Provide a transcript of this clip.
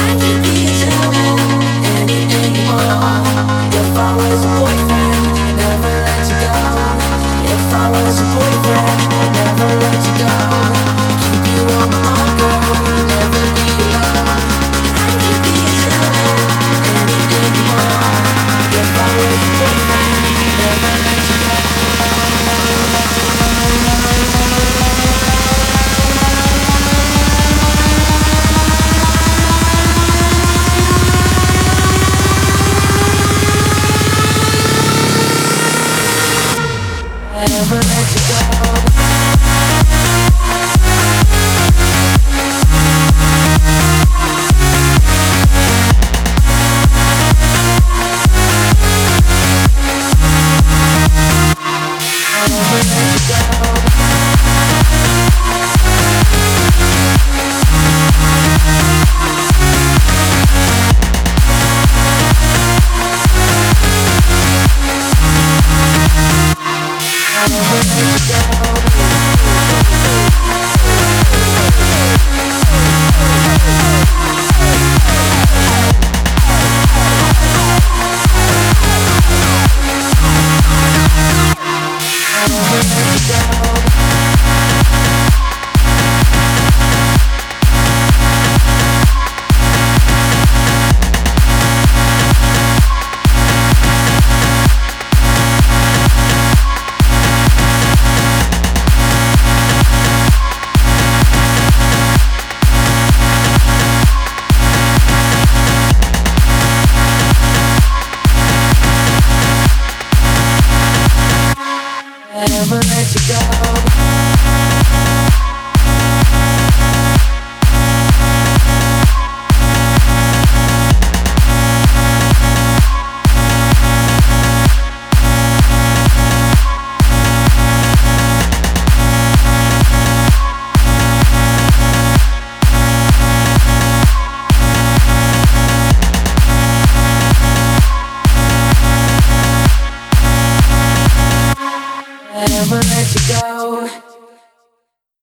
I keep you Música